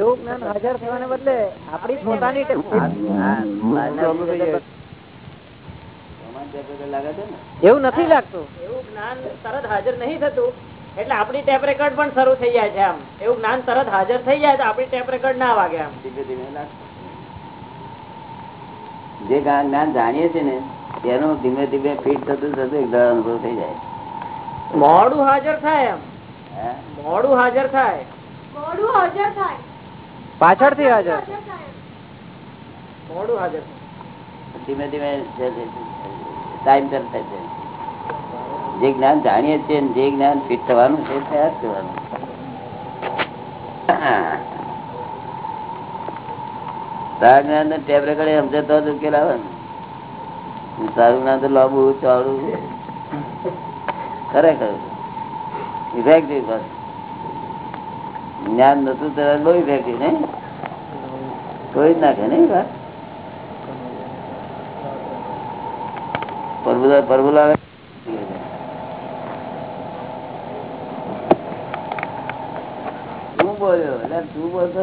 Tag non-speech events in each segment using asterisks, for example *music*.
એવું જ્ઞાન હાજર થવાને બદલે આપણી પોતાની એવું નથી લાગતું. એવું જ્ઞાન તરત હાજર નહીં થતું. એટલે આપણી ટેપ રેકોર્ડ પણ શરૂ થઈ જાય છે આમ. એવું જ્ઞાન તરત હાજર થઈ જાય તો આપણી ટેપ રેકોર્ડ ના વાગે આમ. ધીમે ધીમે જે જ્ઞાન જાણીએ છીએ ને તેનું ધીમે ધીમે ફીટ થતું થતું એક અનુભવ થઈ જાય. મોડું હાજર થાય એમ. મોડું હાજર થાય. મોડું હાજર થાય. પાછળથી હાજર. મોડું હાજર. ધીમે ધીમે ટાઈમ થાય છે. જે જ્ઞાન જાણીએ છીએ જે જ્ઞાન ફિટ થવાનું છે તૈયાર કરવાનું સારા જ્ઞાન ને ટેપ રેકડે સમજે તો જ ઉકેલ આવે ને. સારું જ્ઞાન તો લાંબુ ખરેખર. ઇફેક્ટિવ બસ જ્ઞાન નતું તરત લોહી ફેંકી ને કોઈ જ નાખે, નહીં વાત? પરબુલા પરબુલા બોલ્યો? એટલે તું બોલતો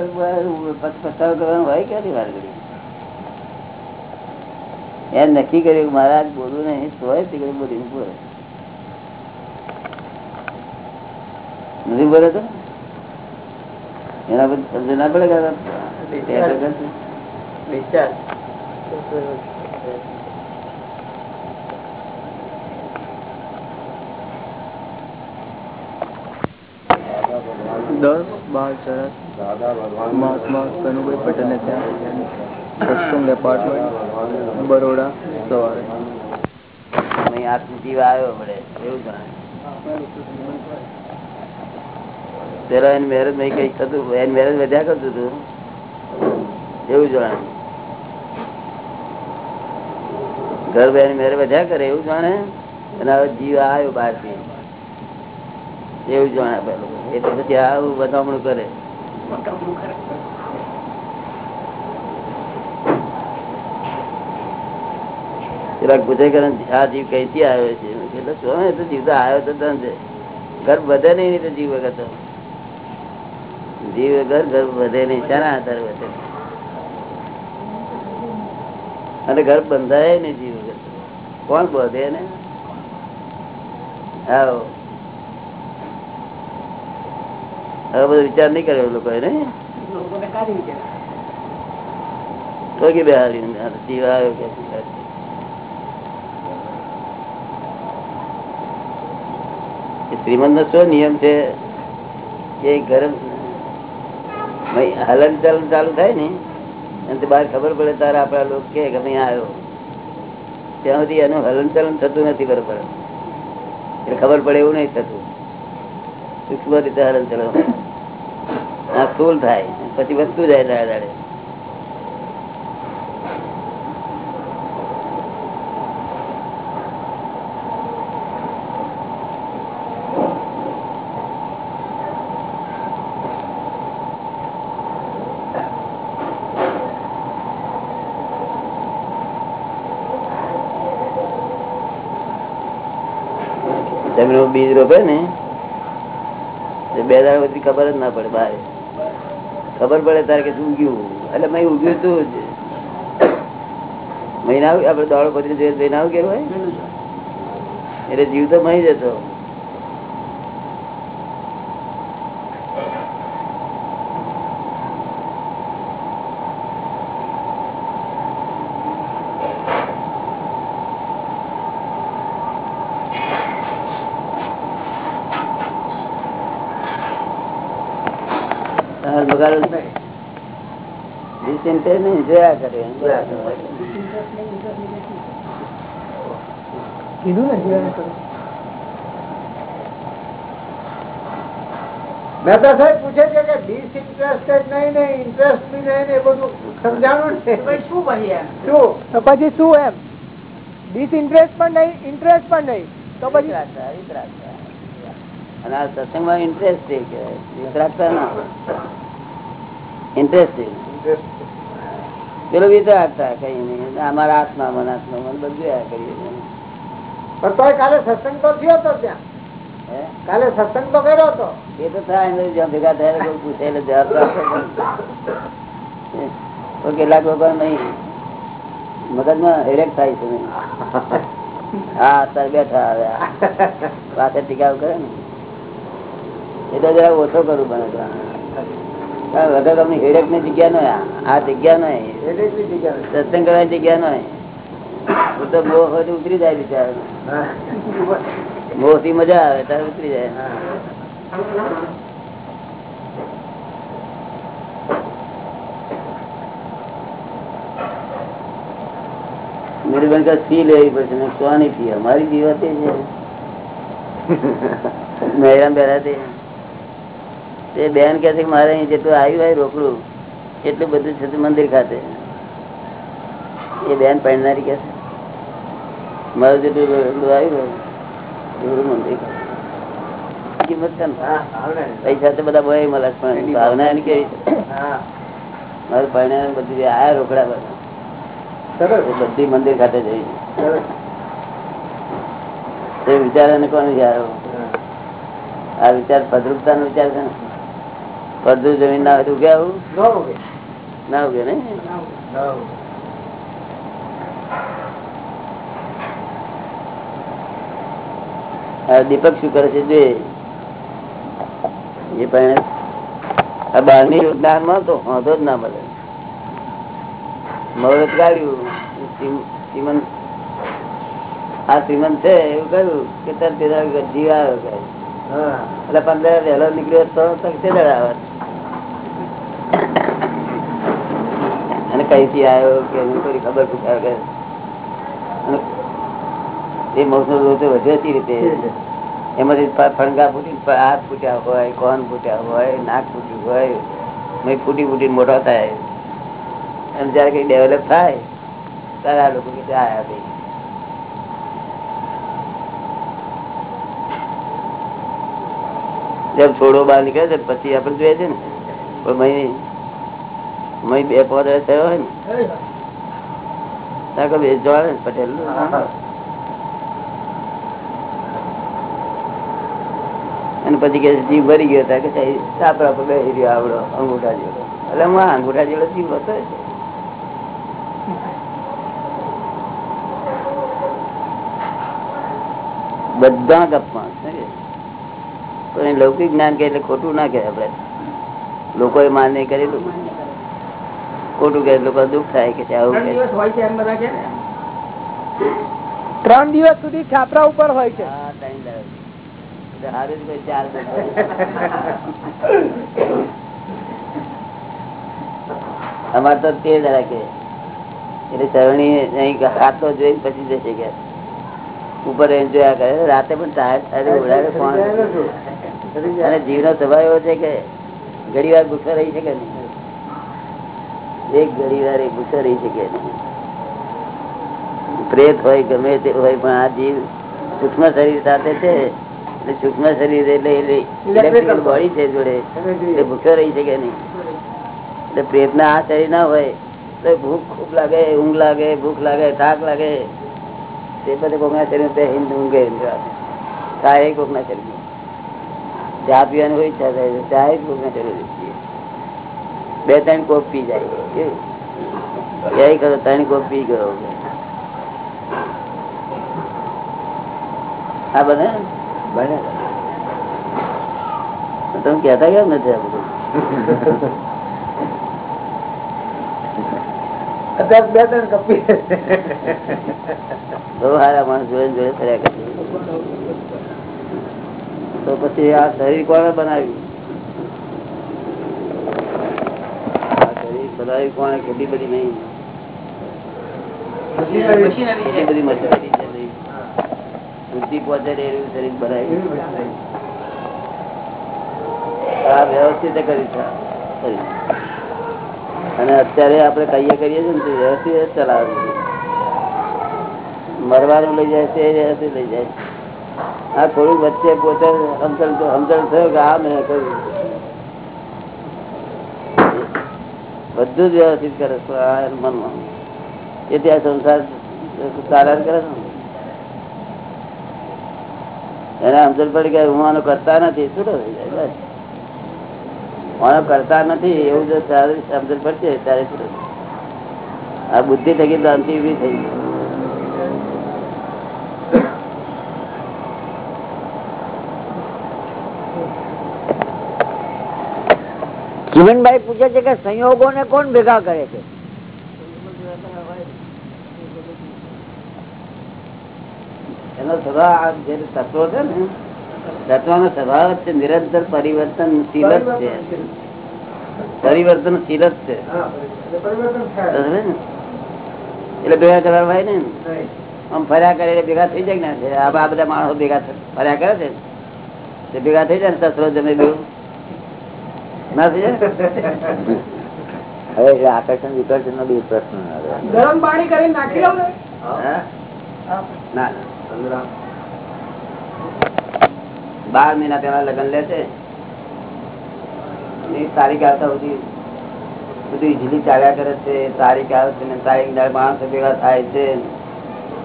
પસ્તાવ કરવાનો હોય ક્યાંથી વાર કરી? એમ નક્કી કર્યું મહારાજ બોલવું નહીં તોય તે બોલી બોલે નથી બોલે તો? એના પછી સમજ ના પડે દસ બાર ચરસ મહાત્મા કનુભાઈ પટેલને ત્યાં. સત્સંગ એપાર્ટમેન્ટ બરોડા સવારે. જીવ આવ્યો મળે એવું જાણે પેલા એની મેરેજ નહીં કઈ થતું એની મેરેજ વધ્યા કરતું હતું. એવું જાણે. ઘર બે મેરે વધ્યા કરે એવું જાણે. અને હવે જીવ આવ્યો બહારથી એવું જાણે પેલું એટલે પછી આવું બતાવણું કરે. પેલા કરે આ જીવ કઈથી આવ્યો છે? એટલે શું એ તો જીવ તો આવ્યો તો ધન ઘર વધે નહીં તો જીવ વગર જીવ ઘર ઘર વધે નહીં શાના આધારે વધે અને ઘર બંધાય નહીં જીવ કોણ બધે ને આવો. હવે બધો વિચાર નહીં કર્યો લોકો ને? તો કે બેહારી જીવ આવ્યો કે શ્રીમંત નો શું નિયમ છે? કે ગરમ હલન ચલન ચાલુ થાય ને અને બહાર ખબર પડે તારે આપડા લોકો કે ભાઈ આવ્યો. ત્યાં સુધી એનું હલન ચલન થતું નથી બરોબર એટલે ખબર પડે એવું નહીં થતું. સૂક્ષ્મ રીતે હલન ચલન આ સ્થૂલ થાય, પછી વધતું જાય દાડે દાડે. બીજ રોપે ને બે દાડા પછી ખબર જ ના પડે બહાર ખબર પડે તારે કે ઉગ્યું. એટલે મેં ઉગ્યું તું જ. મહિના આપડે દોડો પછી જઈને આવું કેવું એટલે જીવ તો મહી જતો બગાડો નહીં ડિસઇન્ટરેસ્ટ નહીં જોયા કરે કીધું ને જીવન કરું મહેતા સાહેબ પૂછે છે કે ડિસઇન્ટરેસ્ટેડ નહીં ને ઇન્ટરેસ્ટ બી નહીં ને એ બધું સમજાણું ને શું ભાઈ શું તો પછી શું એમ ડિસઇન્ટરેસ્ટ પણ નહીં ઇન્ટરેસ્ટ પણ નહીં તો પછી અને આ સત્સંગમાં ઇન્ટરેસ્ટિંગ વિતરાગતા ના ઇન્ટરેસ્ટિંગ પેલો વિતરાગતા કઈ નહીં. અમારા આત્મા મન આત્મા મન બધું કરીએ પણ તો કાલે સત્સંગ તો થયો હતો ત્યાં. કાલે સત્સંગ તો કર્યો હતો એ તો થાય જ્યાં ભેગા થયા કોઈ પૂછે એટલે જવાબ તો આપવો પડે. તો કેટલાક લોકો નહીં મગજમાં હેરેક થાય છે હા અત્યારે બેઠા હવે. આ. ટીકાવ કરે ને. એ તો જરા ઓછો કરું બને વગર તમને હેરેકની જગ્યા નો આ જગ્યા નો એટલે જ બી જગ્યા નથી. સત્સંગ કરવાની જગ્યા નો તો મોહ હોય ઉતરી જાય બિચાર. મોહથી મજા આવે ત્યારે ઉતરી જાય. ફી લેવી પડશે મેં કોની ફી અમારી પીવા તે છે મેરામ બેરા તે તે બેન કે છે મારે અહીં જેટલું આવ્યું હોય રોકડું એટલું બધું છે મંદિર ખાતે. એ બેન પહેરનારી કે છે મારું જેટલું રોકડું આવ્યું હોય મંદિર ખાતે. કિંમત છે ને? પૈસા તો બધા બોય મળે પણ ભાવના એની કેવી હા. મારું પરિણામ બધું આયા રોકડા બધા બધી મંદિર ખાતે જઈ. એ વિચાર કોણ વિચારો? આ વિચાર ભદ્રુપતા નો વિચાર છે ને? ભદ્રુ જમીન ના હોય તો ઉગે આવું? ન ઉગે. ના દીપક શું કરે છે? જે એ પણ આ બહારની જ્ઞાનમાં તો વાંધો જ ના મળે. મહુરત કાઢ્યું શ્રીમંત આ શ્રીમંત છે એવું કહ્યું કે તાર પેલા જીવ આવ્યો કહે હા. એટલે પંદર વહેલો નીકળ્યો તો તક તે આવે અને કઈથી આવ્યો કે એની થોડી ખબર પૂછાય કે એ મોસમ રોજ વધે છે રીતે. એમાંથી ફણગા ફૂટી હાથ ફૂટ્યા હોય કોન ફૂટ્યા હોય નાક ફૂટ્યું હોય મેં ફૂટી ફૂટીને મોટો થાય. અને જયારે કઈ ડેવલપ થાય ત્યારે આ લોકો કે આયા ભાઈ. જેમ છોડો બહાર નીકળે છે પછી આપણે જોઈએ છે ને પણ મહી મહી બે પોતે થયો હોય ને. વેચવા પટેલ? અને પછી કે જીવ ભરી ગયો ત્યાં કે સાહેબ પર બેસી રહ્યો આવડો અંગૂઠા જેવો. એટલે હું આ અંગૂઠા જેવો જીવ હતો બધા ગપમાં પણ એ લૌકિક જ્ઞાન કે એટલે ખોટું ના કે આપડે લોકોએ માન્ય કરેલું. ખોટું કે લોકો દુઃખ થાય કે આવું ત્રણ દિવસ હોય છે એમ બધા કે? ને ત્રણ દિવસ સુધી છાપરા ઉપર હોય છે. અમારે તો તે જરા કે. એટલે ચરણી અહીં હાથો જોઈને પછી જશે કે. ઉપર એમ જોયા કરે. રાતે પણ ટાયર ઉડાડે કોણ અને જીવનો સ્વભાવ એવો છે કે ઘડી વાર ગુસ્સો રહી છે કે નહીં? એક ઘડી વાર એ ગુસ્સો રહી શકે. પ્રેત હોય ગમે તે હોય પણ આ જીવ સૂક્ષ્મ શરીર સાથે છે એટલે સૂક્ષ્મ શરીર એટલે ઇલેક્ટ્રિકલ બોડી છે જોડે. એટલે ભૂખ્યો રહી શકે નહીં. એટલે પ્રેત ના આ શરીર ના હોય તો ભૂખ ખૂબ લાગે ઊંઘ લાગે ભૂખ લાગે થાક લાગે. તે બધે કોકના શરીર તે હિન્દ ઊંઘે ચા એ કોકના શરીર ચા પીવાની હોય ઈચ્છા થાય ચા એ કોકના શરીર બે ત્રણ કોપ પી જાય. કરો ત્રણ કોપ પી ગયો આ બને? બને. તમે કેતા કેમ નથી આ બધું? અત્યારે બે ત્રણ કપી બહુ સારા માણસ જોડે જોડે ફર્યા કરે. તો પછી આ શરીર કોને બનાવ્યું? આ શરીર કેટલી બધી નહીં. કેટલી બધી મશીનરી બુદ્ધિ પહોંચે એવું શરીર બનાવ્યું આ વ્યવસ્થિત. અને અત્યારે આપણે કહીએ કરીએ છીએ ને વ્યવસ્થિત ચલાવે મરવાનું લઈ જાય છે એ વ્યવસ્થિત લઈ જાય હા આ થોડુંક વચ્ચે પોતે સમજણ તો સમજણ થયો કે આ મેં કર્યું બધું જ વ્યવસ્થિત કરે મનમાં એટલે આ સંસાર સારા કરે છે એને સમજણ પડી કે હું આનો કરતા નથી, શું બસ. આનો કરતા નથી, એવું જો સારી સમજણ પડશે ત્યારે આ બુદ્ધિ થકી ભ્રાંતિ ઊભી થઈ ગઈ. જીવનભાઈ પૂછે છે કે સંયોગો ને કોણ ભેગા કરે છે? એનો સ્વભાવ જે તત્વો છે ને તત્વનો સ્વભાવ જ છે નિરંતર પરિવર્તનશીલ જ છે. પરિવર્તનશીલ જ છે. એટલે પરિવર્તન થાય. સમજે ને? એટલે ભેગા કરવા ભાઈ ને? આમ ફર્યા કરે એટલે ભેગા થઈ જાય ને. આ બધા માણસો ભેગા ફર્યા કરે છે? ભેગા થઈ જાય ને તત્વ જમે ના જાય હવે આકર્ષણ વિકર્ષણ નો બી પ્રશ્ન આવે ગરમ પાણી કરીને નાખી દઉં ના. બાર મહિના પેલા લગ્ન લે છે. તારીખ આવતા સુધી બધું ઇઝીલી ચાલ્યા કરે છે. તારીખ આવે છે ને તારીખ ના માણસો ભેગા થાય છે.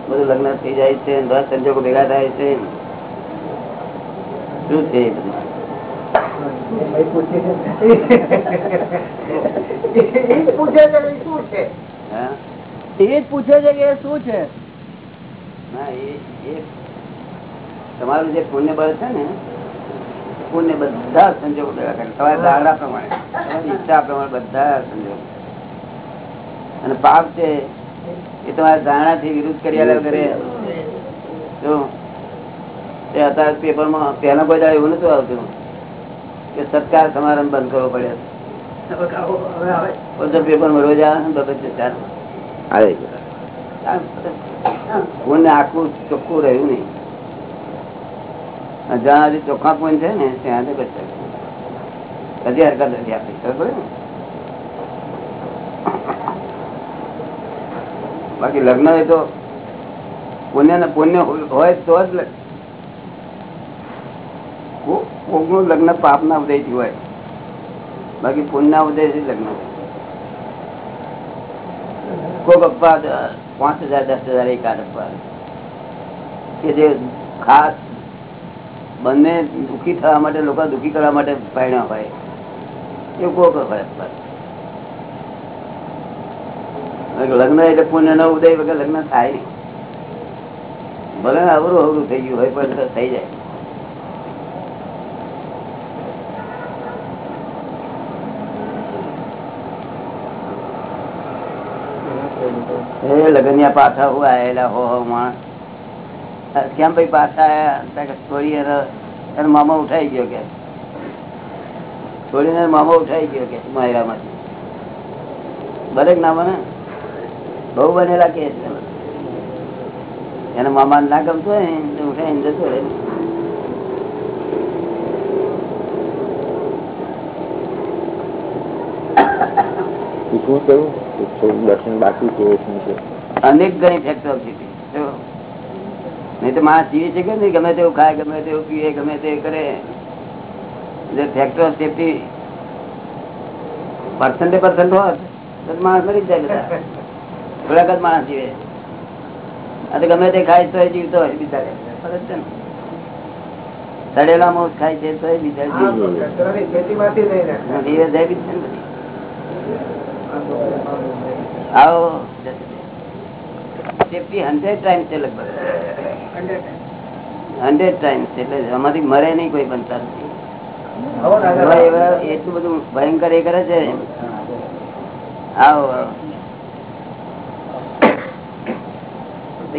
બધું લગ્ન થઈ જાય છે. દસ સંજોગો ભેગા થાય છે. શું છે બધું? એ જ પૂછે છે કે શું છે? તમારું જે પુણ્ય બળ છે? ને પુણ્ય બધા સંજોગો ભેગા કરે. તમારા દાડા પ્રમાણે તમારી ઈચ્છા પ્રમાણે બધા સંજોગો. અને પાપ છે એ તમારા ધારણા થી વિરુદ્ધ કર્યા વગરે જો અત્યારે પેપરમાં પહેલા કોઈ દાડે એવું નતું આવતું. કે સત્કાર સમારંભ બંધ કરવો પડે. પેપરમાં રોજ આવે આખું ચોખ્ખું રહ્યું નહીં. જ્યાં સુધી ચોખ્ખા પુણ્ય છે ને ત્યાં હજી હરકત નથી આપણી ખબર ને? બાકી લગ્ન એ તો પુણ્ય ને પુણ્ય હોય તો જ કોકનું લગ્ન પાપ ના ઉદયથી હોય. બાકી પુણ્ય ઉદયથી લગ્ન. હોય કોક અપવાદ પાંચ હજાર, દસ હજાર એકાદ અપવાદ કે જે ખાસ બંને દુઃખી થવા માટે, લોકો દુઃખી કરવા માટે પહેણ્યા હોય, એ કોક લગ્ન એટલે પુણ્ય નો ઉદય વગર લગ્ન થાય ભલે અવરું અવરું થઈ ગયું હોય, પણ થઈ જાય. એ લગનિયા પાછા હું આયેલા હો હો માણસ કેમ ભાઈ પાછા આયા? છોડી એનો મામા ઉઠાઈ ગયો કે. છોડીને મામા ઉઠાઈ ગયો કે માયરા માંથી બરેક ના ને બહુ બનેલા કે. એના મામા ના ગમતો હોય ને ઉઠાઈ ઉઠાઈને જતો રહે. શું કહ્યું દર્શન બાકી છે છે? અનેક ગણી ફેક્ટર નહીં તો માણસ જીવી શકે ને ગમે તેવું ખાય ગમે તેવું પીએ ગમે તે કરે. જે ફેક્ટર સેફટી પર્સન્ટે પર્સન્ટ હોત તો માણસ મરી જાય બધા. થોડાક જ માણસ જીવે આ તો ગમે તે ખાય તો જીવતો હોય બિચારે. ફરજ છે ને. સડેલા મોસ ખાય છે તો બિચારે. હા, તો જીવે. ખેતરોની ખેતીમાંથી લઈને. જીવે જાય બી છે ને બધી. આવો સેફટી હંડ્રેડ ટાઈમ છે લગભગ. હંડ્રેડ ટાઈમ છે એટલે આમાંથી મરે નહીં કોઈ પણ એવા એટલું બધું ભયંકર એ કરે છે. આવો.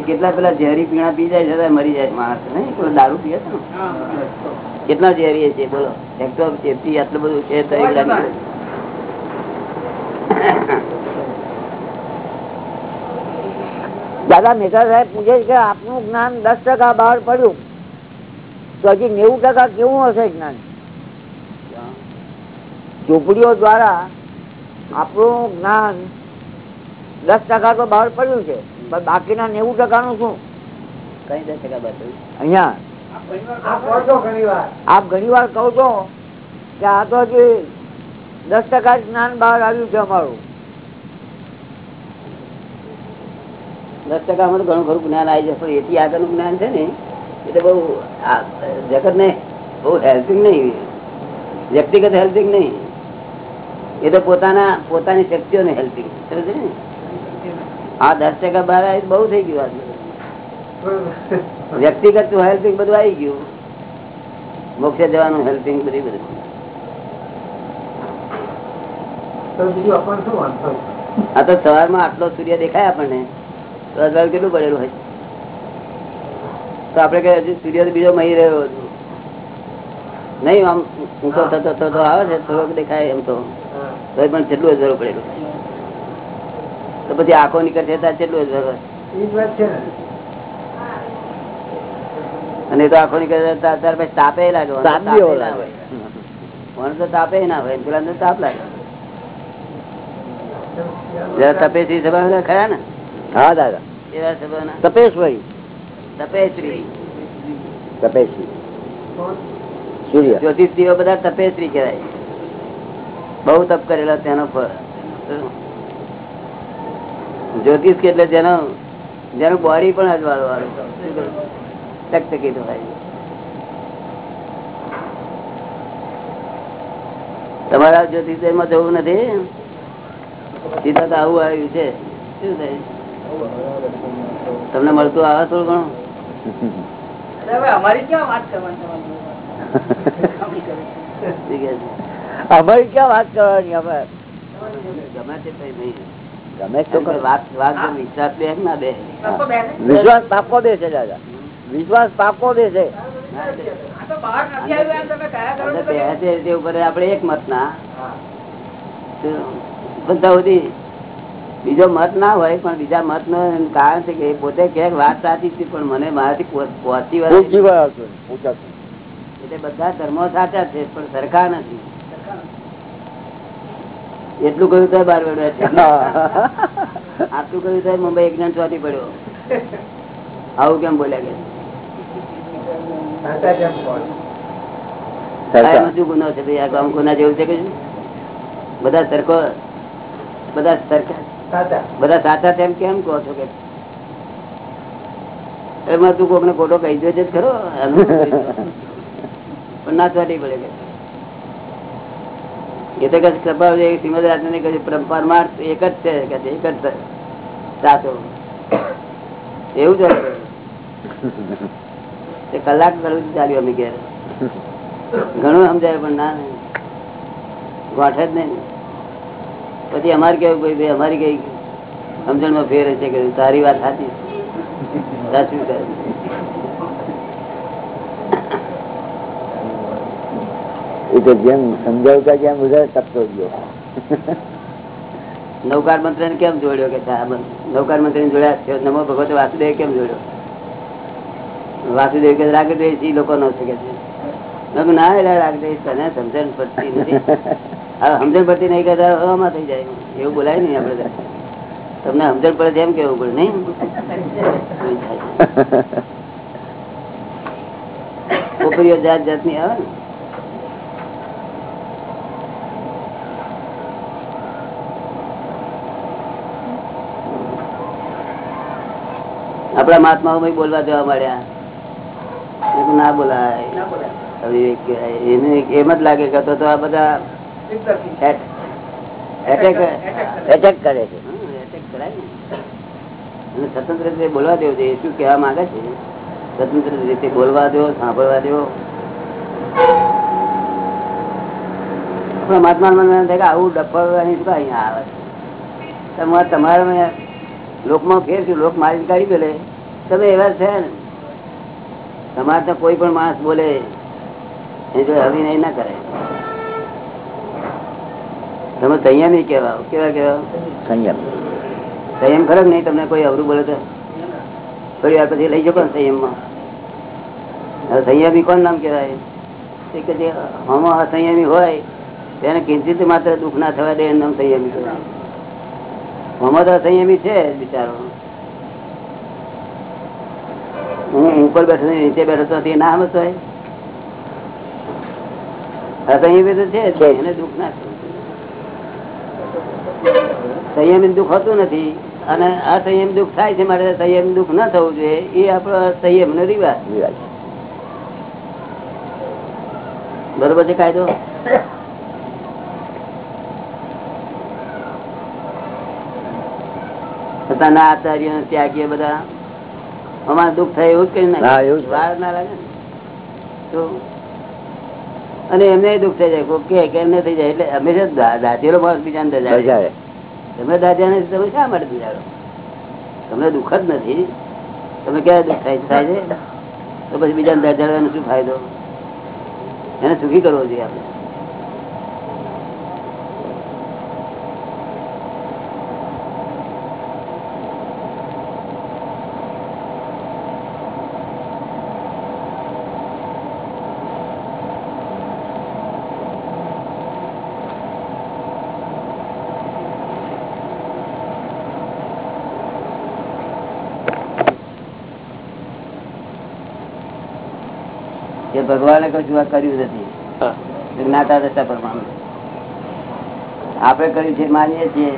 કેટલા પેલા ઝેરી પીણા પી જાય છે મરી જાય માણસ. ને દારૂ પીએ છે કેટલા ઝેરી છે બોલો. એક તો સેફટી આટલું બધું છે તો એ લાગે. દાદા મહેતા સાહેબ પૂછે છે કે આપનું જ્ઞાન દસ ટકા બહાર પડ્યું. તો હજી નેવું ટકા કેવું હશે જ્ઞાન? ઝૂંપડીઓ દ્વારા આપણું જ્ઞાન દસ ટકા તો બહાર પડ્યું છે પણ બાકીના નેવું ટકા નું શું? કઈ દસ ટકા બતાવ્યું અહીંયા. આ ઘણી વાર. આપ ઘણી વાર કહો છો કે આ તો હજી દસ ટકા જ્ઞાન બહાર આવ્યું છે અમારું. દસ ટકામાં તો ઘણું ખરું જ્ઞાન આવી જશે. એથી આગળનું જ્ઞાન છે ને એટલે બહુ આ જગત ને બહુ હેલ્પિંગ નહીં. વ્યક્તિગત હેલ્પિંગ નહીં. એ તો પોતાના પોતાની શક્તિઓને હેલ્પિંગ સમજે ને? આ દસ ટકા બહાર આવી બહુ થઈ ગયું આજે. વ્યક્તિગત હેલ્પિંગ બધું આવી ગયું. મોક્ષે જવાનું હેલ્પિંગ બધી બધું. આ તો સવારમાં આટલો સૂર્ય દેખાય આપણને. તો કેટલું પડેલું હોય? તો આપડે કે હજી સૂર્ય બીજો મહી રહ્યો નહીં આમ ઊંચો થતો થતો આવે છે થોડોક દેખાય એમ તો. પણ કેટલું અજવાળું પડેલું. તો પછી આંખો નીકળશે ત્યાં કેટલું અજવાળું હોય? એ જ વાત છે ને. અને તો આંખો નીકળે ત્યારે પછી તાપે લાગે મને તો તાપ તાપે ના હોય. તો તાપે ના હોય પેલા તો તાપ લાગે. જરા તપેસી સભા ખરા ને? હા દાદા. તપેશભાઈ તપેશ્રી. તપેશ્રી. સૂર્ય. જ્યોતિષીઓ બધા તપેશ્રી કહેવાય. બહુ તપ કરેલા તેનો ફળ. જ્યોતિષ કે એટલે જેનો જેનું બોડી પણ અજવાળું વાળું ટકટકી ભાઈ તમારા જ્યોતિષ એમાં જવું નથી? સીધા તો આવું આવ્યું છે. શું થાય? તમને મળતું આવે થોડું ઘણું? અમારી ક્યાં વાત કરવાની અમે ગમે તે કઈ નહીં. ગમે તો વિશ્વાસ બે ના બે. વિશ્વાસ પાકો બે છે દાદા. વિશ્વાસ પાકો બે છે આપણે એક મત ના બધા સુધી બીજો મત ના હોય પણ બીજા મત નો કારણ છે કે પોતે ક્યાંક વાત સાચી છે પણ મને મારાથી પહોંચી. એટલે બધા ધર્મો સાચા છે પણ સરખા નથી. એટલું કહ્યું તો બાર વેડવા છે. આટલું કહ્યું તો મુંબઈ એક જણ ચોથી પડ્યો. આવું કેમ બોલ્યા કે? શું ગુનો છે? ભાઈ આ ગામ ગુના જેવું છે કે બધા સરખો બધા સરખા બધા સાચા તેમ કેમ કહો છો કે? એમાં તું કોકને ખોટો કહી દો જ ખરો. કહી? પણ નાચવા નહીં પડે એ તો કચ્છ સ્વભાવ છે શ્રીમદ રાજને પરમ- પરમાર્થ એક જ છે કે એક જ. સાચો. એવું જ કલાક ઘણું ચાલ્યું અમે ઘેર. ઘણું સમજાય, પણ ના. ગોઠે જ નહીં. પછી અમારે કેવું ભાઈ ભાઈ અમારી કઈ સમજણમાં ફેર હશે કે તારી વાત સાચી. સાચું એ તો જેમ સમજાવતા જેમ વધારે તપતો ગયો. નૌકાર મંત્ર ને કેમ જોડ્યો કે નૌકાર મંત્ર ને જોડ્યા છે. નમો ભગવત વાસુદેવ કેમ જોડ્યો? વાસુદેવ કે રાગદ્વેષ ઈ લોકો નો શકે છે. ના એટલે રાગદ્વેષ તને સમજણ પડતી નથી. હવે સમજણ પડતી નહીં કરતા હવામાં થઈ જાય. એવું બોલાય નહીં આપડે તમને સમજણ પડે એમ કેવું પડે નહીં? છોકરીઓ જાત જાતની આવે ને. આપડા મહાત્માઓ ભાઈ બોલવા જવા મળ્યા ના બોલાય. એમ જ લાગે કે તો આ બધા એટેક કરે છે. સ્વતંત્ર રીતે બોલવા દેવું છે શું કહેવા માંગે છે? સ્વતંત્ર રીતે બોલવા દો સાંભળવા દેવો. મહાત્મા મને થાય કે આવું ડફવાની શું અહીંયા આવે છે? તમારે તમારા લોકમાં ફેર છું લોક મારી કાઢી પેલે તમે એવા છે ને. તમારે તો કોઈ પણ માણસ બોલે એ જો નહીં ના કરે. તમે સંયમ નહીં કેવા કેવા કેવા સંયમ. સંયમ ખરો નહીં? તમને કોઈ અવરું બોલે તો? થોડી વાર પછી લઈ જાઓ ને સંયમમાં. હવે સંયમી કોણ નામ કહેવાય? એ કે જે આમાં અસંયમી હોય તેને કિંચિત માત્ર દુઃખ ના થવા દે એનું નામ સંયમી કહેવાય. તો અસંયમી છે બિચારો. હું ઉપર બેઠો નીચે બેઠો તો તે ના સમજતો હોય? અસંયમી તો છે એને દુઃખ ના થવું સંયમ દુઃખ હોતું નથી. અને આ સંયમ દુઃખ થાય છે મારે સંયમ દુઃખ ના થવું જોઈએ. એ આપણો સંયમ નો રિવાજ. બરોબર છે કાયદો? પોતાના આચાર્ય ત્યાગીએ બધા. અમારે દુઃખ થાય એવું જ કરી એવું વાર ના લાગે તો અને એમને દુઃખ થઈ જાય કે કે એમને થઈ જાય એટલે હંમેશા દા- દાધેલો માણસ બીજાને દજાડે. તમે દાદા ને તમે શા માટે બિચારો તમને દુઃખ જ નથી. તમે ક્યારે દુઃખ થાય થાય છે? તો પછી બીજાને દજાડવાનો શું ફાયદો? એને સુખી કરવો જોઈએ આપણે. કે ભગવાને કશું આ કર્યું નથી. જ્ઞાતા દશા પ્રમાણે આપણે કર્યું છે માનીએ છીએ.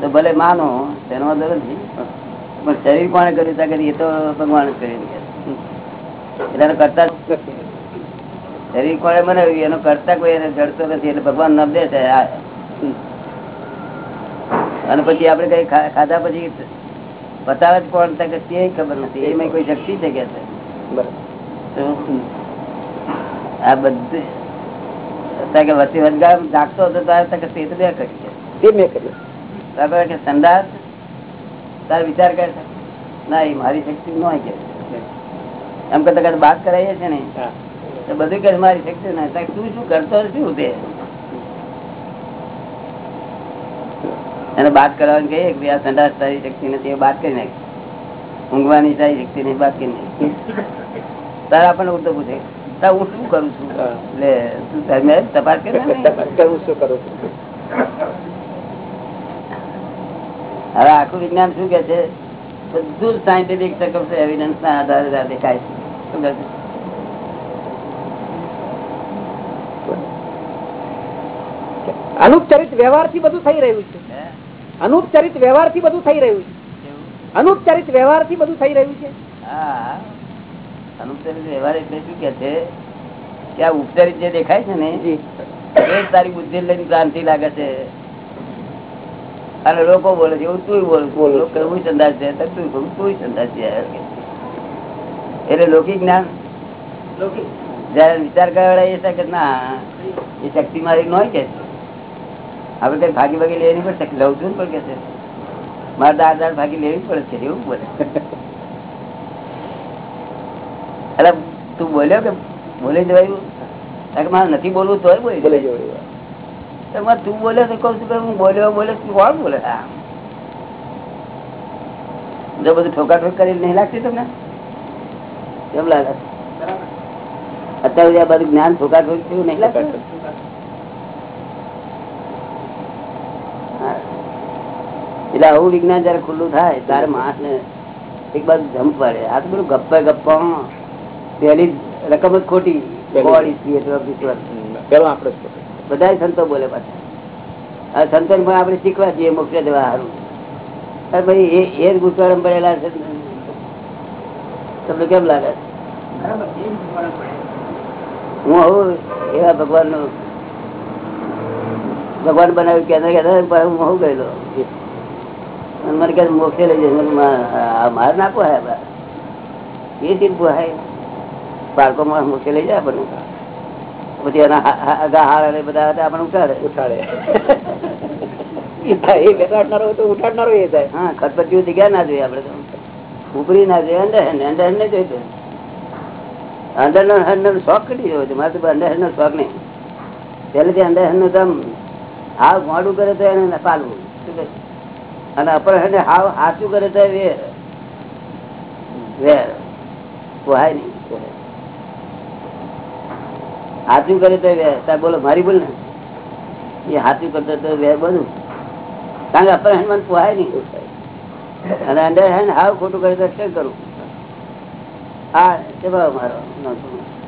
તો ભલે માનો તેનો વાંધો નથી પણ શરીર કોણે કર્યું ત્યાં કરી એ તો ભગવાન જ કર્યું એટલે એનો કરતા શરીર કોને બનાવ્યું એનો કરતા કોઈ એને જડતો નથી એટલે ભગવાન ન દે છે આ. અને પછી આપણે કઈ ખાધા પછી બતાવે જ કોણ કે તે ખબર નથી. એમાં કોઈ શક્તિ છે કે છે? તો આ બધું. કે જાગતો હતો ત્યારે તે તો બે કરી તે મેં કર્યું કે સંદાસ તાર વિચાર કરે. છે ના એ મારી શક્તિ ન હોય કે. એમ કરતા કરતા બાત કરાવીએ છે ને. તો બધું કે મારી શક્તિ ના તું શું કરતો શું તે? એને બાત કરવાની કહીએ કે આ સંદાસ તારી શક્તિ નથી એ બાત કરી નાખી. ઊંઘવાની તારી શક્તિ નહીં બાત કરી નાખી. તારે આપણને ઉલટો પૂછે. હું શું કરું છું? એટલે તું તારી તપાસ કરી હું શું કરું છું હવે આખું વિજ્ઞાન શું કે છે? બધું સાયન્ટિફિક એવિડન્સ ના આધારે દેખાય છે. શું કહે? અનુપચરિત વ્યવહારથી બધું થઈ રહ્યું છે? અનુપચરિત વ્યવહારથી બધું થઈ રહ્યું છે? અનુપચરિત વ્યવહારથી બધું થઈ રહ્યું છે. હા. અનુપચારિત વ્યવહાર એટલે શું કે છે કે આ ઉપચારિત જે દેખાય છે ને એ તારી બુદ્ધિ લઈને ક્રાંતિ લાગે છે. અને લોકો બોલે છે એવું તું બોલ બોલ હું સંદાસ છે તું કહું તું સંદાસ છે એટલે લૌકિક જ્ઞાન? જયારે વિચાર કરવા એ છે કે ના એ શક્તિ મારી ન હોય કે. આપડે કઈ ભાગી ભાગી લેવી પડશે લઉં છું પણ કે છે. મારે દાર દાર ભાગી લેવી પડે છે એવું બોલે એટલે તું બોલ્યો કે બોલે જવાયું કે મારે નથી બોલવું તોય બોલી બોલે જવાય. તો બોલે તો કઉ છું કે હું બોલ્યો બોલે તું કોણ બોલે? જો બધું ઠોકાઠોક કરી નહીં લાગતી તમને? કેમ લાગે? અત્યારે આ બધું જ્ઞાન ઠોકાઠોક થયું નહીં લાગતું. એટલે આવું વિજ્ઞાન જયારે ખુલ્લું થાય ત્યારે માણસ ને એક બાજુ જમ્પ પડે. આ તો બધું ગપ્પા ગપ્પા પહેલી રકમ જ ખોટી. પેલા આપણે બધા સંતો બોલે પાછા. સંતો પણ આપણે શીખવા છીએ મોક્ષ દેવા સારું. અરે ભાઈ એ જ ગુસ્વારમ ભરેલા છે. તમને કેમ લાગે? હું હું એવા ભગવાનનું ભગવાન બનાવ્યું કેન્દ્ર કે હું હું ગયેલો. અને મને કે મોક્ષે લઈ આ મારે ના પોહાય બા. એ સીટ પોહાય બાળકો માં મોક્ષે લઈ જાય આપણને. પછી એના હા- હાર બધા હતા ઉતારે ઉઠાડે. એ થાય, એ બેસાડનારો તો ઉઠાડનારો એ થાય. હા ખતપતિઓ જગ્યા ના જોઈએ આપડે તો. ઉપરી ના જોઈએ અંડર હેન્ડ અંડર હેન્ડ ને જોઈએ અંડર નો હેન્ડ નો શોખ કરી રહ્યો છે? મારે તો અંડર હેન્ડ નો શોખ નહીં. પહેલેથી અંદર હેન્ડનું હાવ મોડું કરે તો એને પાલવું. અને અપર હેન્ડ હાવ હાચું કરે તો વેર વેર પોહાય નહીં. હાચું કરે તો સાહેબ બોલો મારી બોલ ને. એ હાચું કરતો તો બધું. કારણ કે અપર હેન્ડ મને પોહાય નહીં. અને અંડર હેન્ડ હાવ ખોટું કરે તો શું કરું? આ સ્વભાવ મારો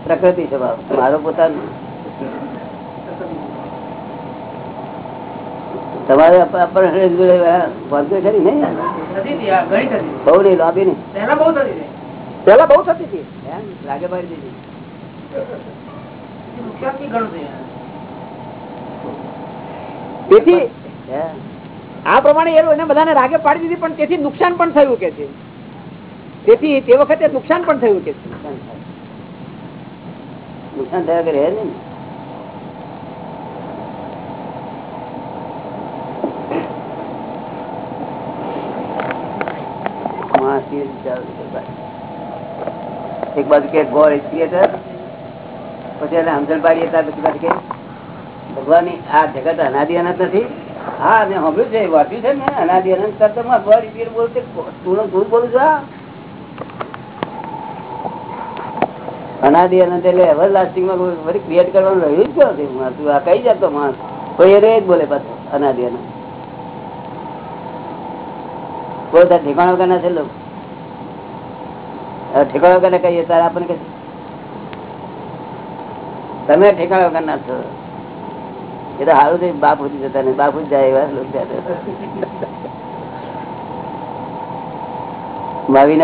પ્રકૃતિ સ્વભાવ. મારો પોતાનો. તમારે અપર હેન્ડ વાંધો ખરી નહીં બહુ નહીં લોબી નહીં. પહેલા બહુ થતી હતી. લાગે પાડી દીધી. તેથી આ પ્રમાણે એને બધાને રાગે પાડી દીધી, પણ તેથી નુકસાન પણ થયું કે છે. તેથી તે વખતે નુકસાન પણ થયું કે નુકસાન થયા કરે હે ને. માસી ચાલુ છે ભાઈ. એક બાજુ કે ગોળ ક્રિએટર પછી એને સમજણ પાડીએ ત્યાર કે ભગવાન આ જગત અનાદિ અનંત નથી. હા, મેં સાંભળ્યું છે, વાંચ્યું છે ને અનાદિ અનંત ક્રિએટર બોલતે તું બોલું છું? અનાદિ અનંત એટલે એવર લાસ્ટિંગમાં ફરી ક્રિએટ કરવાનું રહ્યું જ ક્યાં હતું? તું આ કઈ જતો માણસ. કોઈ એ જ બોલે પાછો અનાદિ અનંત બોલ તાર ઠેકાણો ના છે લોકો. ઠેકાણો કને કહીએ, તારે આપણને કહે તમે ઠેકાણા વગર ના છો. એ તો સારું થઈ બાપ સુધી જતા નહીં. બાપ જાય એવા લોકો ત્યાં તો.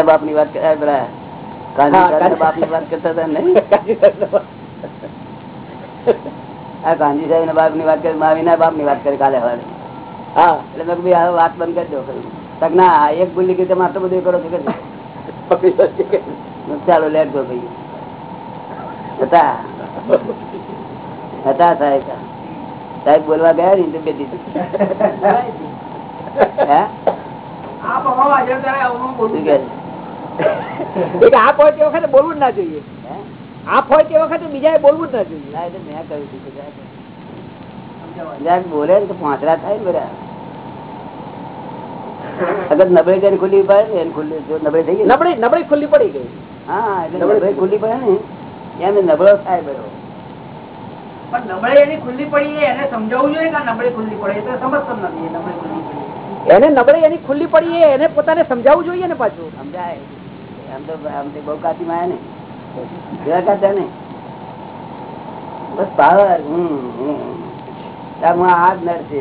બાપની વાત કર્યા પેલા. બાપની વાત કરતા હતા નહીં આ ગાંધી સાહેબ ના બાપની વાત કરી માવીના બાપની વાત કરી કાલે હવે. હા. એટલે મેં કીધું હવે વાત બંધ કરી દો કહ્યું. ના એક ભૂલી ગઈ તમે આટલું બધું કરો છો. કે ચાલો લેટ ગો ભાઈ. હતા. હતા સાહેબ સાહેબ બોલવા ગયા ને તો બે *laughs* તે વખતે બોલવું જ ના જોઈએ. આપ હોય તે વખતે બીજાએ બોલવું જ ના જોઈએ. મેં કહ્યું હતું બોલે ને તો પાંચરા થાય ને બધા. અગર નબળી કરીને ખુલ્લી પડે ને ખુલ્લી જો નબળી થઈ ગઈ નબળી નબળી ખુલ્લી પડી ગઈ. હા એટલે નબળી ખુલ્લી પડે ને એમ નબળો થાય બધો. પણ નબળે એની ખુલ્લી પડી એને સમજાવવું જોઈએ કે નબળે ખુલ્લી પડે તો સમજતો નથી નબળે ખુલ્લી પડી એને નબળે એની ખુલ્લી પડી એને પોતાને સમજાવવું જોઈએ ને પાછું? સમજાય. આમ તો આમ તો બહુ કાચી માં ને કાચા ને. બસ પાવર હમ હમ. હું આ જ નર છે.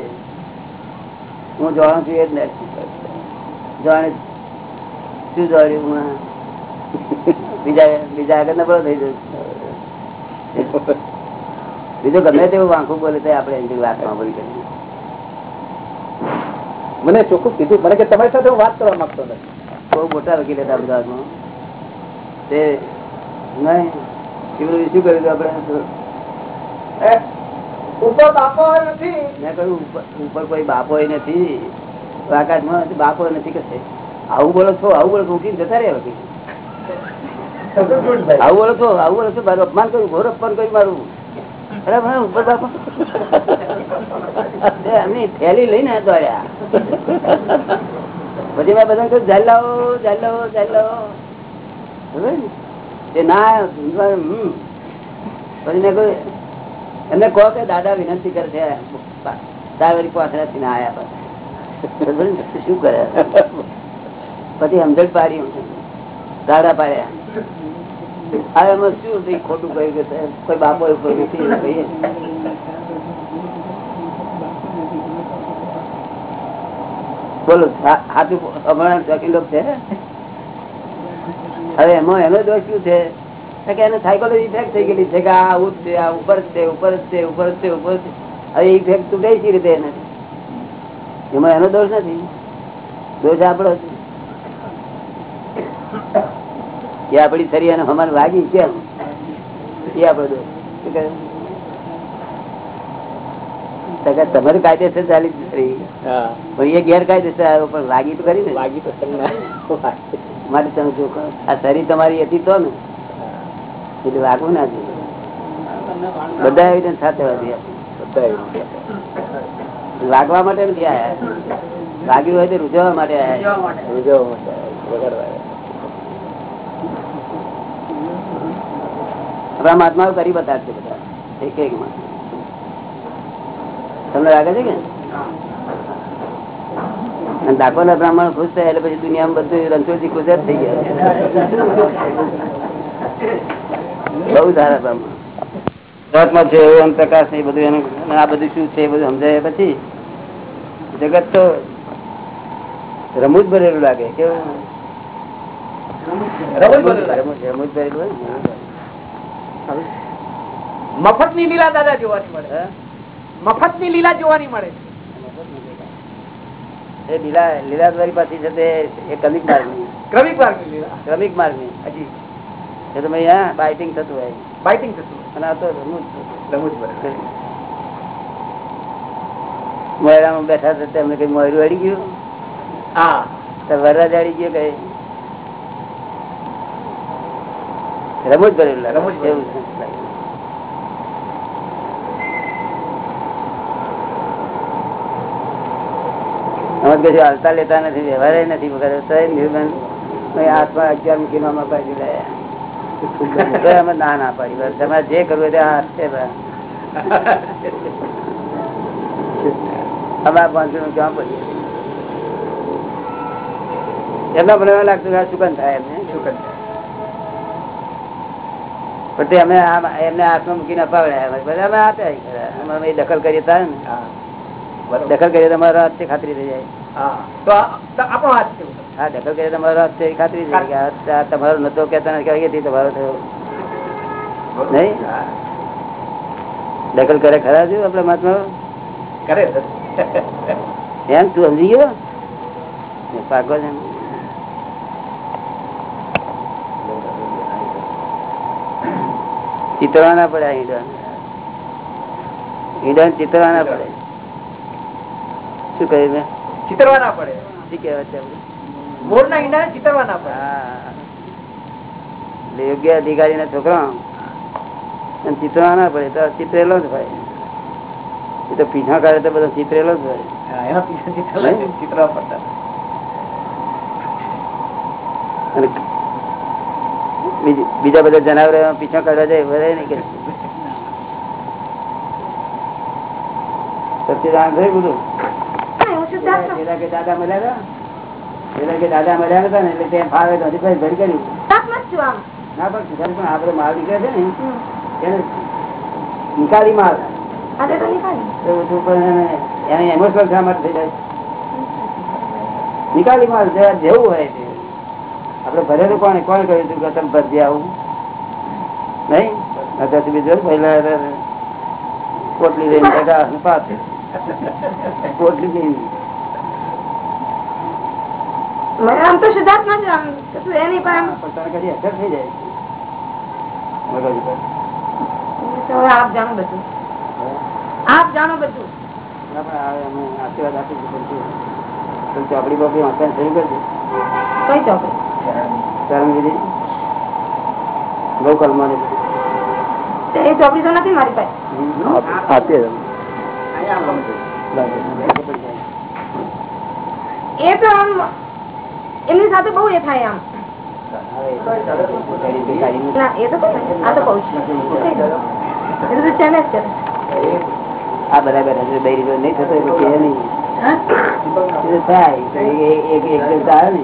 હું જાણું છું એ જ નર છું. જાણે શું જાણ્યું હું બીજા બીજા આગળ નબળો થઈ જશે બીજું ગમે તેવું વાંખું બોલે તો આપણે એની વાતમાં બોલી કરીએ મને ચોખ્ખું કીધું મને કે તમારી સાથે હું વાત કરવા માંગતો નથી. બહુ મોટા વકીલ હતા અમદાવાદમાં તે નહીં શું કર્યું આપણે. ઉપર બાપો નથી. મેં કહ્યું ઉપર- ઉપર કોઈ બાપો નથી. આકાશમાં બાપો નથી કે આવું બોલો છો આવું બોલો છો ઉઠીને જતા રહ્યા વકીલ. આવું બોલો છો આવું બોલો છો મારું અપમાન કર્યું ઘોર અપમાન કર્યું મારું. પછી મેં બધા જલ્લાવો જલ્લાવો જાલ લાવો જાલ લાવો. ખબર ને? ના પછી મેં કહ્યું, એમને કહો કે દાદા વિનંતી કરે છે દાવેરી પાછળથી ના આયા પાછા. શું કરે? પછી સમજણ પાડી. દાડા પાડ્યા. હવે એમાં શું. બોલો સાચું હમણાં શોખીન છે? હવે એમાં એનો દોષ શું છે. કે એને સાયકોલોજી ઇફેક્ટ થઈ ગયેલી છે કે આ આવું જ છે, આ ઉપર જ છે, ઉપર જ છે, ઉપર જ છે, ઉપર છે. હવે ઇફેક્ટ તૂટે છે રીતે એને. એમાં એનો દોષ નથી. દોષ આપણો છે. એ આપડી શરીર અને હમણ વાગી કેમ એ કે તમારી કાયદેસર ચાલી પણ એ ગેરકાયદેસર આવ્યો પણ વાગી તો કરી ને. લાગી તો મારે તમે જો આ શરીર તમારી હતી તો ને. એટલે વાગવું ના જોઈએ. બધા એવી સાથે લાગવા માટે નથી આયા. વાગ્યું હોય તો રૂજવા માટે આયા. રૂજવા માટે આપણા કરી બતાવશે બધા. એક એક માં. તમને લાગે છે કે? અને બ્રાહ્મણ ખુશ થયા એટલે પછી દુનિયામાં બધું રણછોડજી ખુશ જ થઈ ગયા. બહુ સારા બ્રાહ્મણ. છે એવું પ્રકાશ ને એ બધું એનું આ બધું શું છે એ બધું સમજાય પછી? જગત તો રમૂજ ભરેલું લાગે. કેવું? રમૂજ ભરેલું રમૂજ ભરેલું હોય મફતની લીલા દાદા જોવાની મળે મફતની લીલા જોવાની મળે એ લીલા લીલા દ્વારી પાછી છે તે એ ક્રમિક માર્ગ. ની ક્રમિક માર્ગની લીલા. ક્રમિક માર્ગની હજી. એ તો અહીંયા બાઇટિંગ થતું હોય. બાઇટિંગ થતું અને આ તો રમૂજ. રમૂજ બરાબર. મોયરામાં બેઠા હતા તેમને કઈ મોયરું અડી ગયું? હા. તો વરરાજ અડી ગયો કઈ રમૂજ ભરેલું. રમૂજ. એવું છે. અમે હાલતા લેતા નથી વ્યવહાર નથી વગર નિર્બંધ હાથમાં અગિયાર મૂકીને અમે લાયા અમે ના ના પાડી તમારે જે કરવું તે હાથ છે આ પાંચસો નું ક્યાં પડીએ એમના મને લાગતું કે સુગંધ થાય એમને સુગંધ. પણ તે અમે એમને હાથમાં મૂકીને અપાવડ્યા અમે આપ્યા અમે દખલ કરીએ તારે ને. હા. દખલ કરીએ તમારો હાથ છે ખાતરી થઈ જાય. તો આપણો હાથ છે? હા દખલ કરીએ તમારો હાથ છે ખાતરી થઈ જાય તમારો નતો કેતા નથી તમારો થયો. નહીં? દખલ કરે ખરા છું આપડે મહાત્મા કરે એમ તું સમજી ગયો? પાકો છે એમ. ચિતરવા ના પડે ઈંડા. ઈંડા ચિતરવાના પડે. શું કહ્યું મેં? ચિતરવાના પડે. શું કહેવાય છે મોરના ઈંડા ચિતરવા પડે. યોગ્ય અધિકારી ના છોકરા અને ચિતરવા ના પડે તો ચિતરેલો જ ભાઈ એ તો પીછા કાઢે તો બધો ચિતરેલો જ ભાઈ ચિત્ર એના પીછે ચિતરવા પડતા. બીજી- બધા જનાવરો પીછો કાઢવા જાય ભરે નહીં કે? સચ્ચિદાનંદ થયું બધું. પેલા કે દાદા મળ્યા હતા? પેલા કે દાદા મળ્યા હતા ને એટલે ત્યાં ફાવે તો હજી ભરી કર્યું. ના પણ સુધારી પણ આપડે માલ નીકળે છે ને એને નિકાલી માલ. એને- emotional શા માટે થઈ જાય. નિકાલી માલ જેવું હોય તે. આપડે ભરેલું કોને કોણ કહ્યું હતું કે તમે ભરજે આવું? નહીં? બીજો બીજું પહેલા પોટલી લઈને બધા પાસે પોટલી લઈને. આમ તો સિદ્ધાર્થ આમ કશું એની પણ કદી અસર થઈ જાય? આપ જાણો બધું. આપ જાણો બધું. આશીર્વાદ આપીશું? તો ચોપડી બોપડી વાંચવાનું શરૂ કઈ ચોપડી? ચરણગીરી ગૌકલ્માની બધી. એ ચોપડી તો નથી મારી પાસે? આપ- આપીએ તમે. એ તો આમ એમની સાથે બહુ એ થાય આમ. આ બરાબર હજુ બે નહીં થતો નહીં. થાય એક એક આવે ને.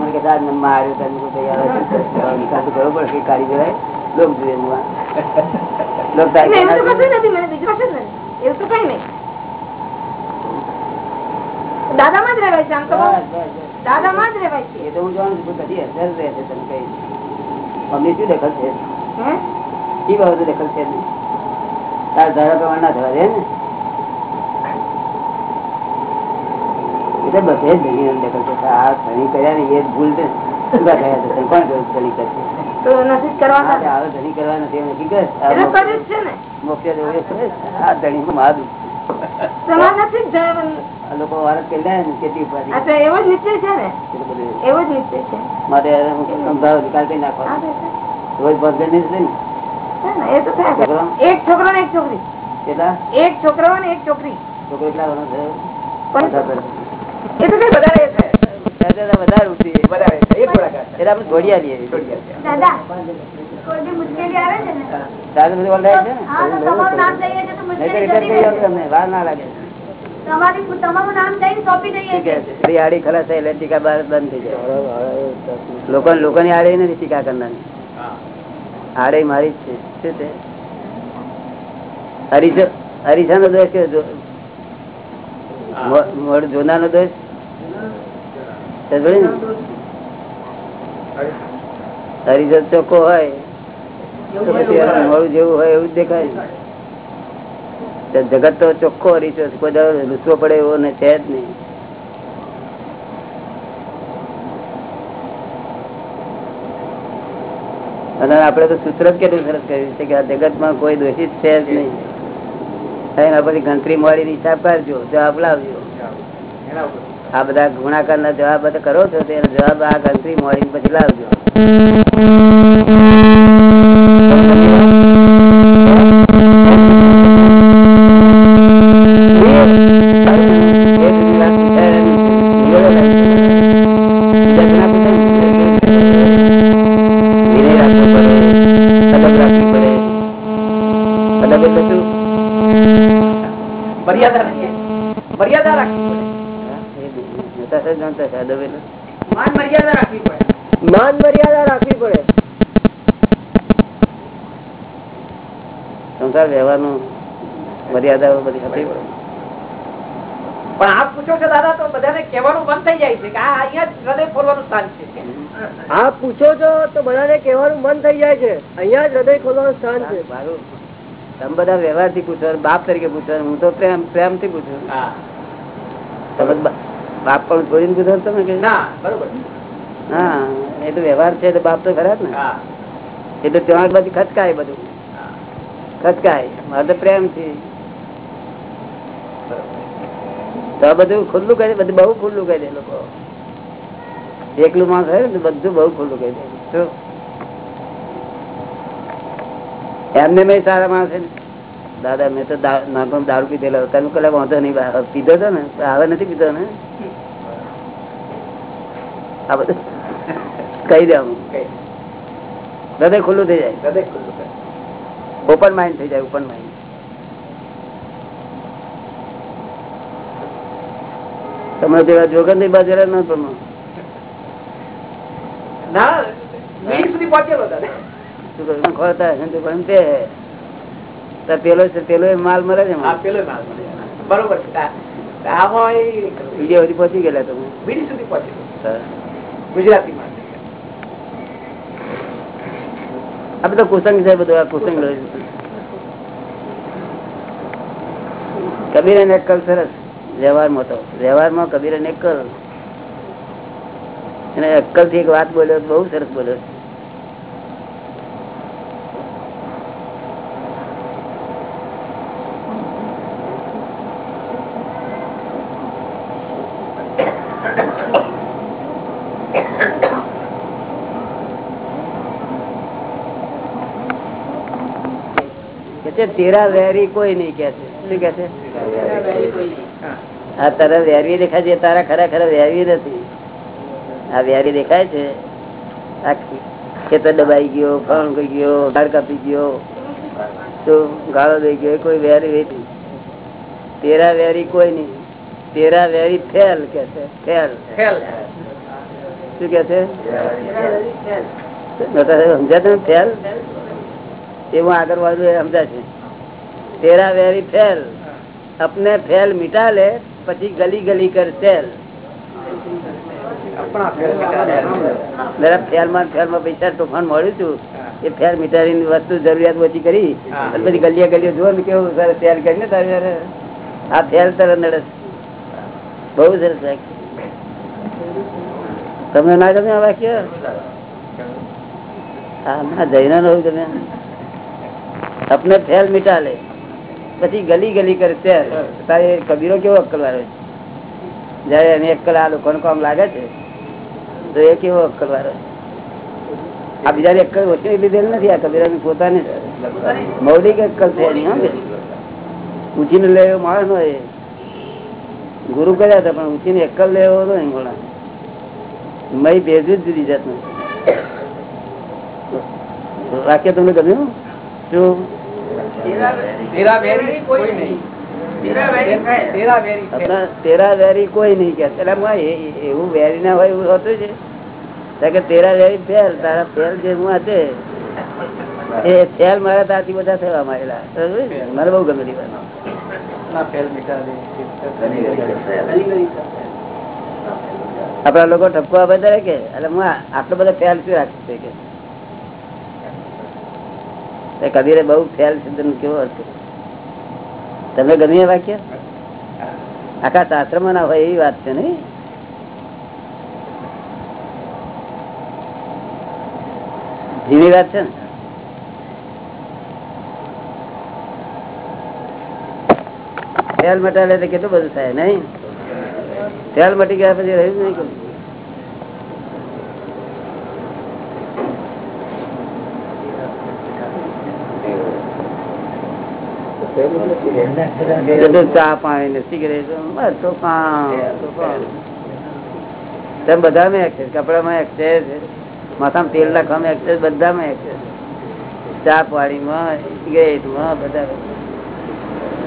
મને કે દાદ નંબર આવ્યો તો તૈયાર નિકાલ તો કરવો પડે કે કાઢી દેવાય લોક જોઈએ લોક એવું તો કઈ નહીં. દાદામાં જ રહેવાય છે આમ તો. દાદામાં જ રહેવાય છે. એ તો હું જાણું છું કદી અસર રહે છે તમે કઈ. અમને શું દખલ છે? એ બાબતે દખલ છે તાર ધારા પ્રમાણ ના થવા દે ને. એટલે બધે જ ધણી દખલ છે આ ધણી કર્યા ને એ જ ભૂલ છે. એટલે એટલે એક છોકરો ને એક છોકરી. એક છોકરો ને એક છોકરી. છોકરો કેટલા વર્ષ. જાય. લોકો ની આડે નથી ટીકા કરનારી. આડે મારી જ છે. શું છે? હરીશ હરીશા નો દોષ કે મોડ જોનાર નો. દોષ સમજ્યો ચોખ્ખો હોય, તો પછી મોડું જેવું હોય એવું જ દેખાય. જગત તો ચોખ્ખો હરીચો છે, કોઈ લૂસવો પડે એવો ને છે જ નહીં. અને આપડે તો સૂત્ર જ કેટલું સરસ કર્યું છે કે આ જગતમાં કોઈ દોષિત છે જ નહીં. એના પછી ગણતરી મોડી હિસાબ કરજો, જવાબ લાવજો. આ બધા ગુણાકાર ના જવાબ કરો છો તેનો જવાબ આ ગણતરી મોડી પછી લાવજો. માન રાખવી પડે. સંસાર વ્યવહારનું મર્યાદાઓ બધી હતી? પણ આપ પૂછો છો દાદા તો બધાને કહેવાનું બંધ થઈ જાય છે કે આ અહીંયા જ હૃદય ખોલવાનું સ્થાન છે. આપ પૂછો છો તો બધાને કહેવાનું મન થઈ જાય છે. અહીંયા જ હૃદય ખોલવાનું સ્થાન છે. મારું તમે બધા વ્યવહારથી પૂછો બાપ તરીકે પૂછો હું તો પ્રેમ પ્રેમથી પૂછું બાપ પણ છોડીને પૂછો તમે કે? ના બરોબર. હા એ તો વ્યવહાર છે તો બાપ તો ખરા ને. એ તો ત્યાં બધી ખચકાય બધું. ખચકાય. મારે તો પ્રેમ છે. તો બધું ખુલ્લું કહી બધું બહુ ખુલ્લું કહી દે લોકો. એકલું માણસ હોય ને બધું બહુ ખુલ્લું કહી દે. શું? એમને મેં સારા માણસ. દાદા મેં તો દા- દારૂ પીધેલો. તમે કલાક વાંધો નહીં પીધો હતો ને. હવે નથી પીધો ને. આ બધું કહી દે હૃદય ખુલ્લું થઈ જાય. હૃદય ખુલ્લું. ઓપન માઇન્ડ થઈ જાય ઓપન માઇન્ડ તમે જેવા જોગનની બાજુ ન તમે ના પેલો છે પેલો માલ મળે છે પેલો માલ મળે. બરોબર પહોંચી ગયેલા તમે. સુધી પહોંચેલો હા. ગુજરાતીમાં આ બધો કુસંગ છે, બધું આ કુસંગ કબીર અને અક્કલ સરસ. વ્યવહારમાં તો. વ્યવહારમાં કબીર અને અક્કલ અને અક્કલથી એક વાત બોલ્યો, બહુ સરસ બોલ્યો કે છે તેરા વેરી કોઈ નહીં કે છે. શું કે છે? આ તારા વેરવી દેખાય છે તારા ખરેખર વેરવી નથી. આ વેરી દેખાય છે. આ ખેતર દબાઈ ગયો ફળ ગઈ ગયો ઝાડ કાપી ગયો તો ગાળો દઈ ગયો કોઈ વેરી વેરી તેરા વેરી કોઈ નહીં. તેરા વેરી ફેલ કે છે ફેલ. શું કે છે? સમજ્યા ફેલ? એવું આગળ વાળું સમજાય છે. તેરા વેરી ફેલ अपने फैल मिटा ले પછી ગલી ગલી કર સેલ આપણા ફેલ મિટાડે. જરા ફેલ માં ફેલ માં પૈસા તોફાન મળ્યું હતું એ ફેર મીઠાની વસ્તુ જરૂરિયાત ઓછી કરી હા. અને પછી ગલીએ ગલીએ જુઓ ને કેવું સરસ ફેર કરીને તારે યાર આ ફેર તરત નડે બહુ સરસ વાક્ય તમને ના ગમે આ વાક્ય હા ના જઈને રહું તમે अपने ફેલ મિટા લે પછી ગલી ગલી કરે ત્યારે કબીરો કેવો અક્કલ વાળો છે? જયારે એની અક્કલ આ લોકો લાગે છે, તો એ કેવો અક્કલ વાળો આ બીજાની અક્કલ ઓછી લીધેલ નથી, આ કબીરાની પોતાની મૌલિક અક્કલ છે એની ઉછીને લેવો માણસ નો એ. ગુરુ કર્યા હતા, પણ ઉછીને અક્કલ લેવો હતો ઘોડા મય ભેજું જ જુદી જાતનું. વાક્ય તમને ગમ્યું? શું? તેરા વેરી કોઈ નહીં. કે. એવું વેરી ના હોય એવું હોતું છે? કે તેરા વેરી ફેલ તારા ફેલ જે હું હશે એ ફેલ મારા તારથી બધા થવા છે? મને બહુ ગમે. આપડા લોકો ઠપકો આપે ત્યારે કે એટલે હું આટલો બધો ફેલ શું રાખશે કે એ કબીરે બહુ ફેલ સિદ્ધ કેવો અર્થ તમે ગમી વાક્ય? આખા શાસ્ત્રમાં ના હોય એવી વાત છે ને ધીમી વાત છે ને? તેલ મટાડે કેટલું બધું થાય, નહીં? તેલ મટી ગયા પછી રહ્યું નહીં ચા પાણી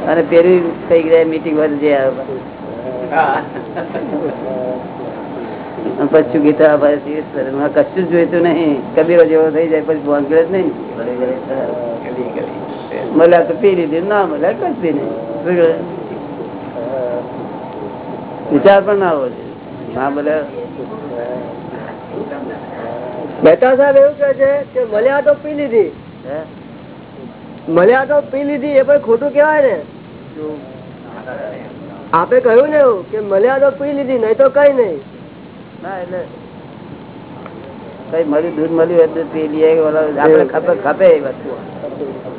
અને પેલી થઈ ગયા મીટિંગ વધુ પછી. ગીતા ભાઈ કશું જ જોઈતું નહીં. કબીરો જેવો થઈ જાય, પછી ભોંગડે જ નહીં. મળ્યા તો પી લીધી ના મળ્યા પી નહીં. વિચાર પણ ના હોવો જોઈએ. ના મળ્યા. મહેતા સાહેબ એવું કે છે કે મળ્યા તો પી લીધી. હે? મળ્યા તો પી લીધી એ પણ ખોટું કેવાય ને. આપે કહ્યું ને એવું કે મળ્યા તો પી લીધી નહીં તો કઈ નહીં. ના એટલે મળ્યું દૂધ મળ્યું એટલે પી લઈએ આપણે ખપે એ વસ્તુ.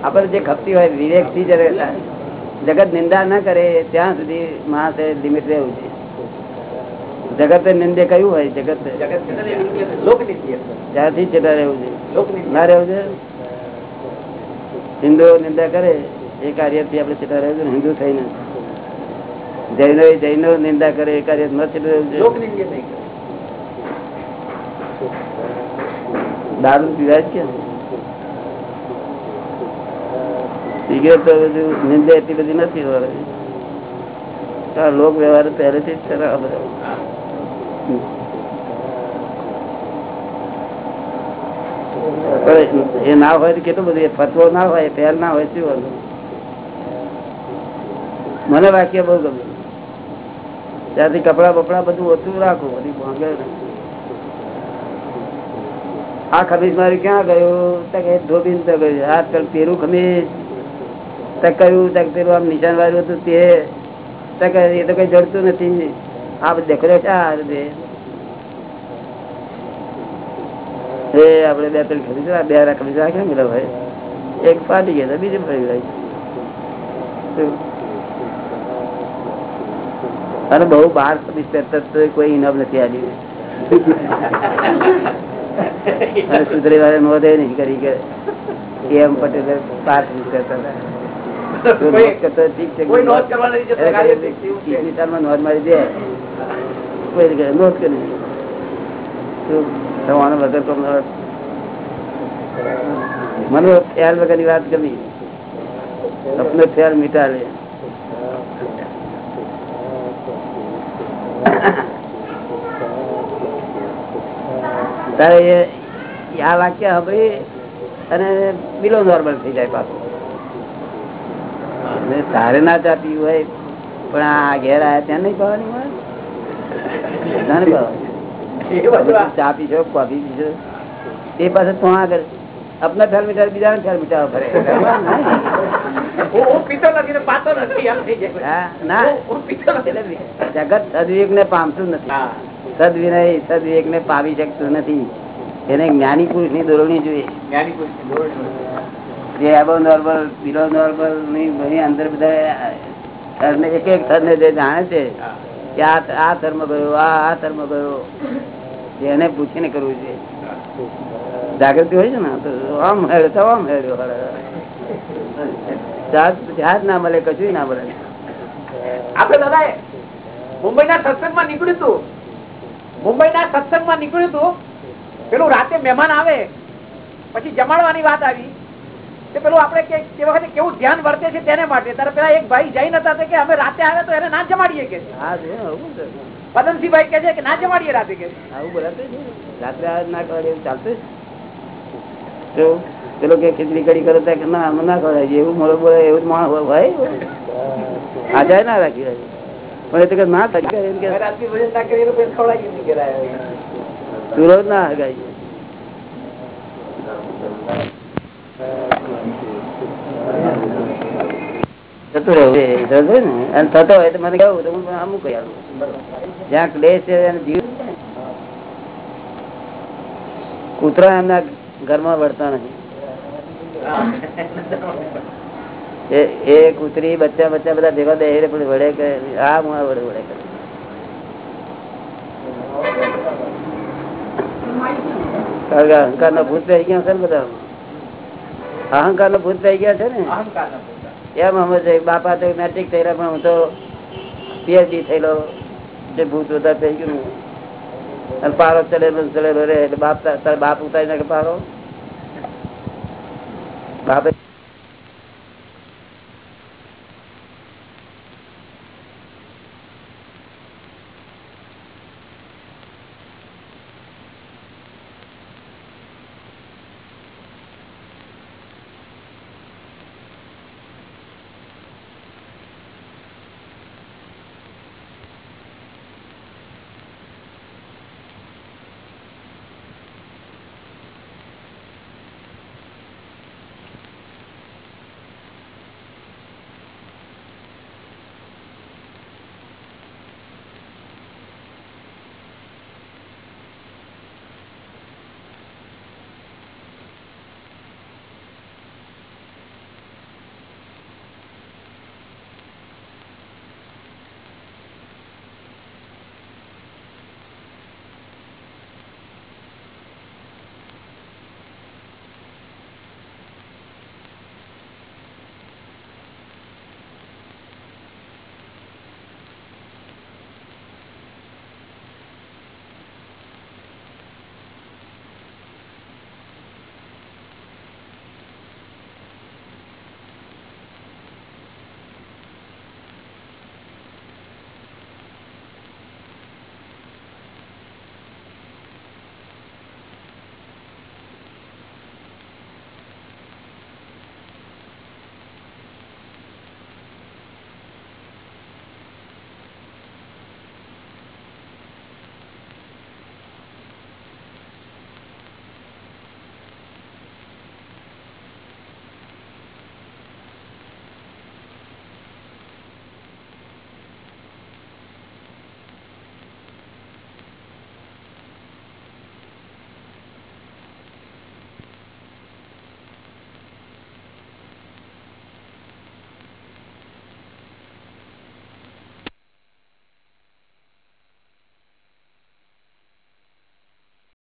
આપણે જે ખપતી હોય વિવેકથી જગત નિંદા ના કરે, ત્યાં સુધી માણસે લિમિટ રહેવું છે. જગતે નિંદે કયું હોય, જગત. ત્યાંથી છેટા રહેવું છે. ના રહેવું છે? હિન્દુઓ નિંદા કરે, એ કાર્યથી આપણે છેટા રહેવું છે હિન્દુ થઈને જૈનો જૈનો નિંદા કરે, એ કાર્ય ન રહેવું છે. દારૂ પીવાય કે સિગરેટ બધું નિંદા એટલી બધી નથી હોતી. લોક વ્યવહાર પહેલેથી જ છે બધા. એ ના હોય તો કેટલું બધું ફતવો ના હોય પહેલ ના હોય, શું? મને વાક્ય બહુ ગમે ત્યાંથી કપડા બપડા બધું ઓછું રાખો બધી ભાંગે નહીં. આ ખમીસ મારી ક્યાં ગયું? કે ધોબીન કયું? નિશાન વાળું હતું તે. એ તો કઈ જડતું નથી. આ રીતે એ આપડે બે પેલ ખમીસ બે રા ખમીસ રાખ્યા ને ભાઈ? એક ફાટી ગયા બીજું ફરી ગઈ. અને બહુ બાર ખમીસ પહેરતા કોઈ ઇનામ નથી આલી. અને સુધરી વાળા નોંધે નહીં કરી કે એમ પટેલ બાર કરતા પહેરતા હતા. તો નોંધ કરતો ઠીક છે કોઈ નોંધ કરવા નથી જતો, કાર્ય છે, એવું તારે આ વાક્ય હવે અને બિલો નોર્મલ થઈ જાય પાછું. તારે ના ચા પીવું હોય પણ આ ઘેર આયા ત્યાં નહીં પાવાની હોય? ના નહીં પાવાની. ચા પીશો કોફી પીશો તે પાસે તો આગળ. અપના ખ્યાલ મીટર બીજા ખ્યાલ મીઠા ફરે જગત સદવિવેક ને. પામતું નથી. સદવિનય સદવિવેક ને પામી શકતું નથી. એને જ્ઞાની પુરુષની દોરવણી જોઈએ. જ્ઞાની પુરુષ દોરડું. જે એબો નોર્મલ બિલો નોર્મલની અંદર બધા એક એક થર ને જે જાણે છે કે આ ધર્મ ગયો આ ધર્મ ગયો એને પૂછીને કરવું છે જાગૃતિ હોય છે ને તો આમ હેડ તો આમ હેડ્યો જહાજ ના મળે કશું ના મળે. આપડે દાદા મુંબઈ ના સત્સંગમાં નીકળ્યું હતું. મુંબઈ ના સત્સંગમાં નીકળ્યું હતું પેલું રાતે મહેમાન આવે પછી જમાડવાની વાત આવી તે પેલું આપણે તે વખતે કેવું ધ્યાન વર્તે છે તેને માટે ત્યારે પેલા એક ભાઈ જઈ નતા કે અમે રાતે આવે તો એને ના જમાડીએ કે. પદમસિંહભાઈ કે છે કે ના જમાડીએ રાતે કે આવું બોલાતું રાત્રે આ ના કરે એવું ચાલતું છે? પેલો કે ખીચડી કડી કરે કે ના ના કરાય એવું મોડો બોલે એવું જ માણસ હોય આ જાય ના રાખી રાખી. પણ એ કે ના સુરત ના હગાઈ જતું રહેવું ને અને થતો હોય તો મને કહું તો હું અમુક કહી જ્યાં ક્લેશ છે એને જીવ કૂતરા એમના ઘરમાં વળતા નથી. એ- કૂતરી બચ્ચા બચ્ચા બધા ભેગા દે પણ વડે કે આ હું વડે વડે કરે કારણ કે અહંકાર ના ભૂત થઈ ગયા છે ને બધા. અહંકાર ના ભૂત થઈ ગયા છે ને? એમ અમે છે બાપા તો મેટ્રિક થયેલા પણ હું તો પીએચડી થયેલો. જે ભૂત બધા થઈ ગયું. અને પારો ચડેલો ચડેલો રે એટલે બાપ તાર બાપ ઉતારી નાખે પારો. બાપે